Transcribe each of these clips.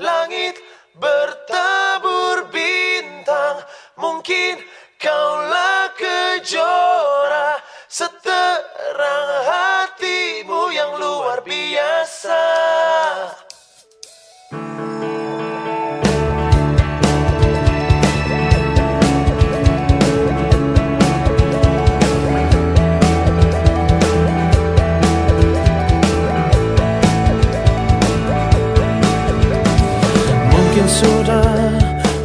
langit bertabur bintang Mungkin kaulah kejora Seterang sudah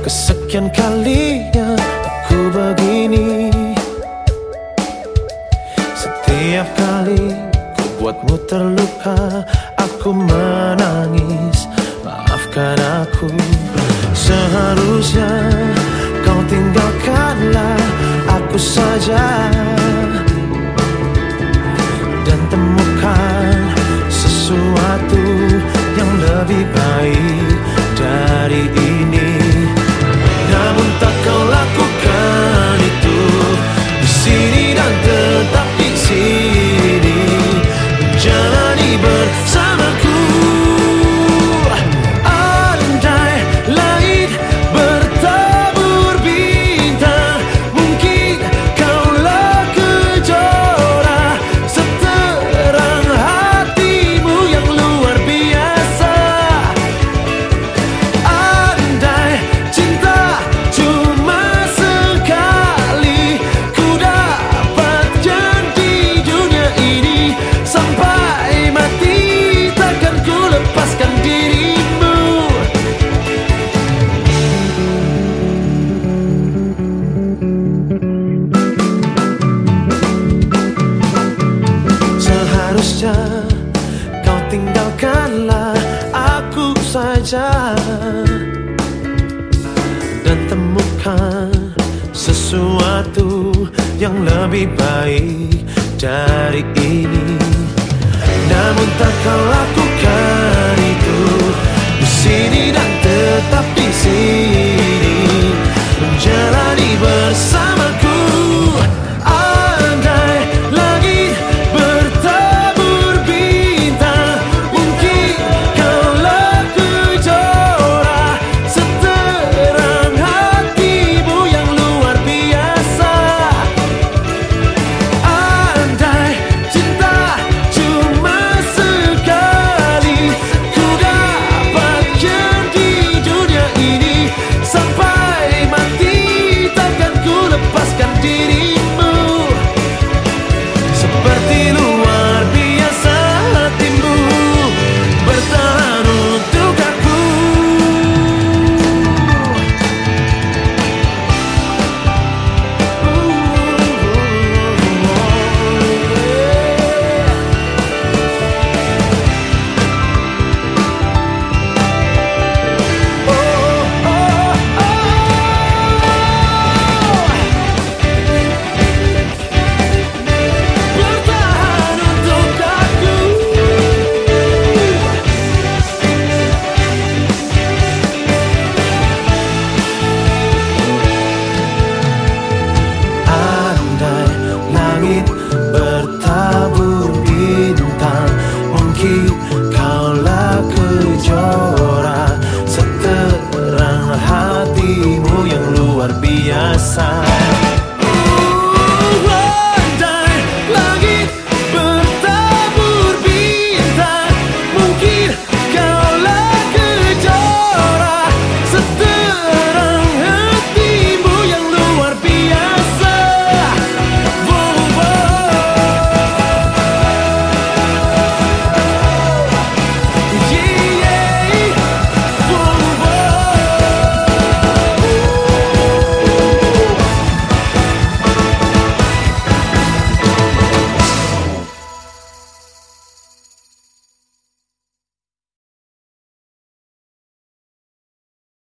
kesekian kalinya aku begini. Setiap kali ku buatmu terluka Aku menangis. Maafkan aku. Seharusnya kau tinggalkanlah aku saja biarlah aku saja Dan temukan sesuatu yang lebih baik dari ini. Namun tak kau lakukan itu. Di sini dan tetap di coração.